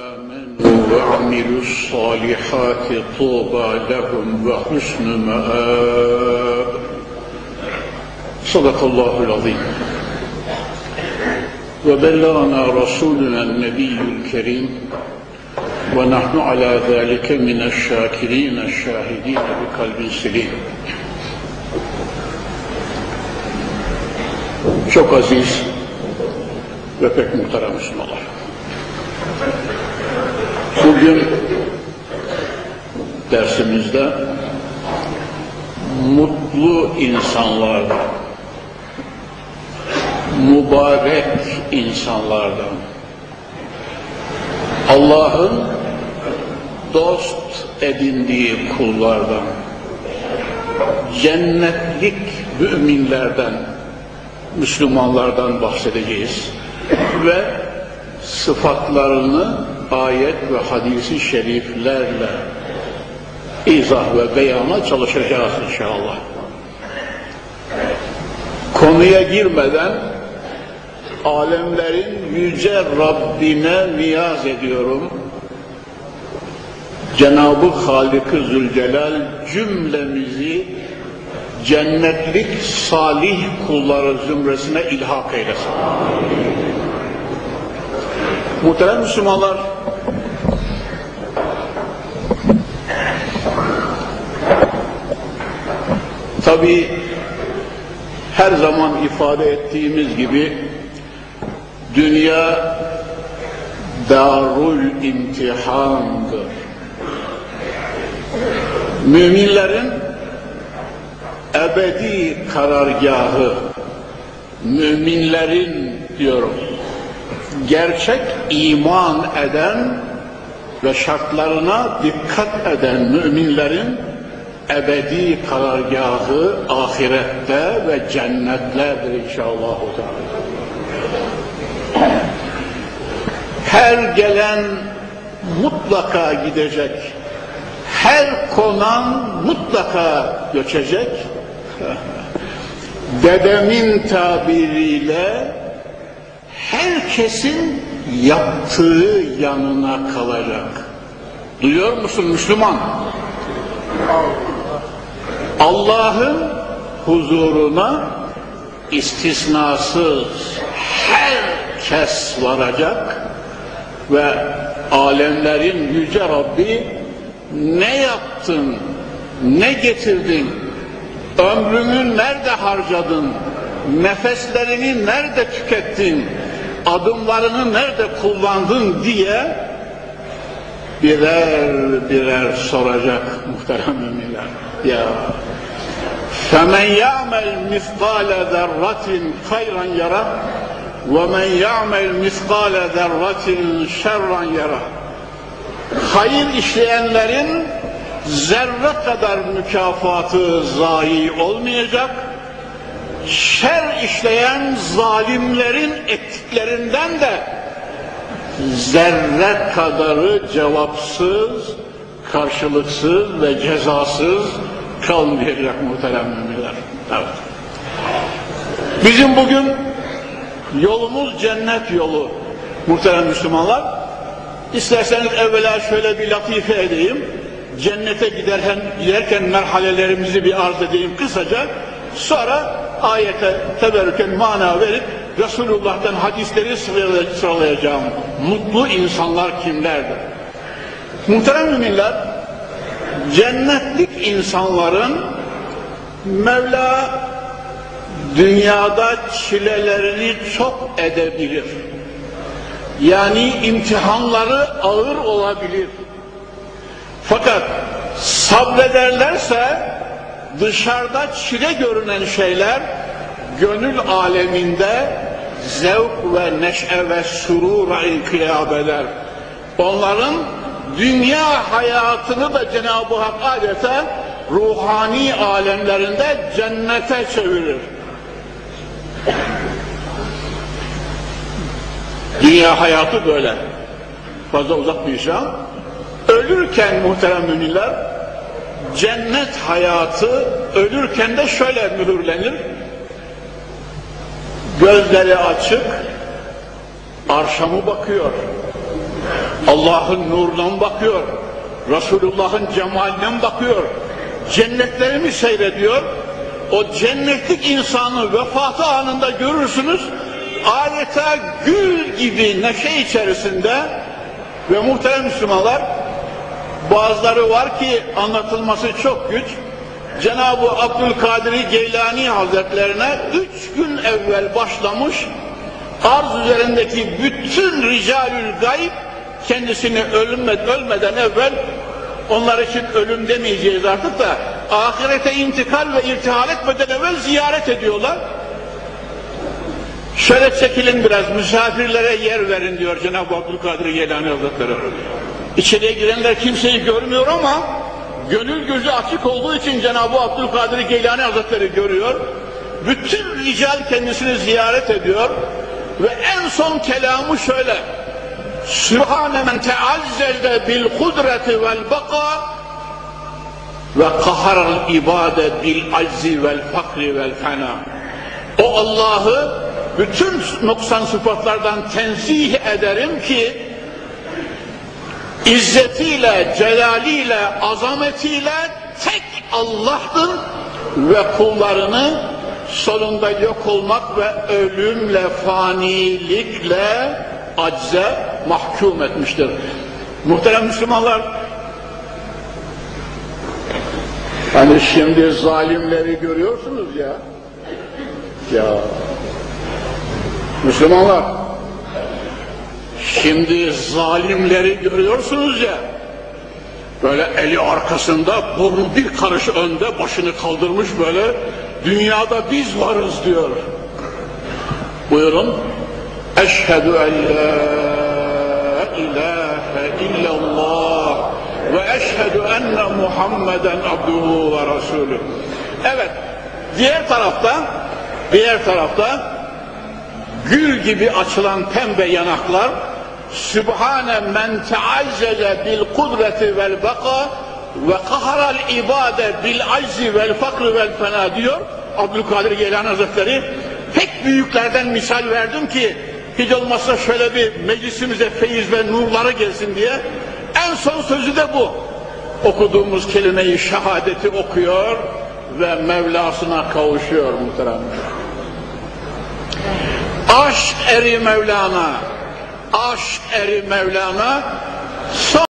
آمنوا وعملوا الصالحات طوبى لهم وحسن مآب صدق الله العظيم وبلغنا رسولنا النبي الكريم ونحن على ذلك من الشاكرين الشاهدين بقلب سليم Çok aziz ve pek muhterem Müslümanlar. Bugün dersimizde mutlu insanlardan, mübarek insanlardan, Allah'ın dost edindiği kullardan, cennetlik müminlerden, Müslümanlardan bahsedeceğiz ve sıfatlarını ayet ve hadisi şeriflerle izah ve beyana çalışacağız inşallah. Konuya girmeden alemlerin yüce Rabbine niyaz ediyorum. Cenab-ı Halik-i Zülcelal cümlemizi cennetlik salih kulları zümresine ilhak eylesin. Muhterem Müslümanlar, tabi her zaman ifade ettiğimiz gibi dünya darul imtihandır. Müminlerin ebedi karargahı, müminlerin diyorum, gerçek iman eden ve şartlarına dikkat eden müminlerin ebedi karargahı ahirette ve cennetlerdir inşallah. Her gelen mutlaka gidecek. Her konan mutlaka göçecek. Dedemin tabiriyle herkesin yaptığı yanına kalacak. Duyuyor musun Müslüman? Allah'ın huzuruna istisnasız herkes varacak ve alemlerin yüce Rabbi ne yaptın, ne getirdin, ömrünü nerede harcadın, nefeslerini nerede tükettin, adımlarını nerede kullandın diye birer birer soracak muhterem müminler. Ya فَمَنْ يَعْمَلْ مِثْقَالَ ذَرَّةٍ خَيْرًا يَرَهُ وَمَنْ يَعْمَلْ مِثْقَالَ ذَرَّةٍ شَرًّا يَرَهُ Hayır işleyenlerin zerre kadar mükafatı zayi olmayacak, şer işleyen zalimlerin ettiklerinden de zerre kadarı cevapsız, karşılıksız ve cezasız kalmayacak muhterem müminler. Evet. Bizim bugün yolumuz cennet yolu muhterem Müslümanlar. İsterseniz evvela şöyle bir latife edeyim. Cennete giderken, giderken merhalelerimizi bir arz edeyim kısaca. Sonra ayete teberrüken mana verip Resulullah'tan hadisleri sıralayacağım. Mutlu insanlar kimlerdir? Muhterem müminler, cennetlik insanların Mevla dünyada çilelerini çok edebilir. Yani imtihanları ağır olabilir. Fakat sabrederlerse dışarıda çile görünen şeyler gönül aleminde zevk ve neşe ve surura inkılap eder. Onların dünya hayatını da Cenab-ı Hak adeta ruhani alemlerinde cennete çevirir. Dünya hayatı böyle. Fazla uzatmayacağım. Ölürken muhterem müminler cennet hayatı ölürken de şöyle mühürlenir. Gözleri açık, arşa mı bakıyor? Allah'ın nurundan bakıyor. Resulullah'ın cemalinden bakıyor. Cennetlerimi seyrediyor. O cennetlik insanı vefatı anında görürsünüz. Adeta gül gibi neşe içerisinde ve muhterem Müslümanlar bazıları var ki anlatılması çok güç. Cenab-ı Abdülkadir Geylani Hazretlerine üç gün evvel başlamış arz üzerindeki bütün ricalül gayb kendisini ölmeden, ölmeden evvel onlar için ölüm demeyeceğiz artık da ahirete intikal ve irtihal etmeden evvel ziyaret ediyorlar. Şöyle çekilin biraz misafirlere yer verin diyor Cenab-ı Abdülkadir Geylani Hazretleri. İçeriye girenler kimseyi görmüyor ama gönül gözü açık olduğu için Cenab-ı Abdülkadir Geylani Hazretleri görüyor. Bütün rical kendisini ziyaret ediyor ve en son kelamı şöyle. Sübhane men teazzelde bil kudreti vel baka ve kaharal ibade bil aczi vel fakri vel fena. O Allah'ı bütün noksan sıfatlardan tenzih ederim ki izzetiyle, celaliyle, azametiyle tek Allah'tır ve kullarını sonunda yok olmak ve ölümle, fanilikle acze mahkum etmiştir. Muhterem Müslümanlar, hani şimdi zalimleri görüyorsunuz ya, ya Müslümanlar, şimdi zalimleri görüyorsunuz ya, böyle eli arkasında, burnu bir karış önde, başını kaldırmış böyle, dünyada biz varız diyor. Buyurun. Eşhedü en la ilahe illallah ve eşhedü enne Muhammeden abduhu ve rasulü. Evet, diğer tarafta, diğer tarafta gül gibi açılan pembe yanaklar Sübhane men teazzele bil kudreti vel baka ve kaharal ibade bil aczi vel fakri vel fena diyor Abdülkadir Geylani Hazretleri. Pek büyüklerden misal verdim ki hiç olmazsa şöyle bir meclisimize feyiz ve nurları gelsin diye. En son sözü de bu. Okuduğumuz kelimeyi şehadeti okuyor ve Mevlasına kavuşuyor muhteremler. Aşk eri Mevlana, aşk eri Mevlana, son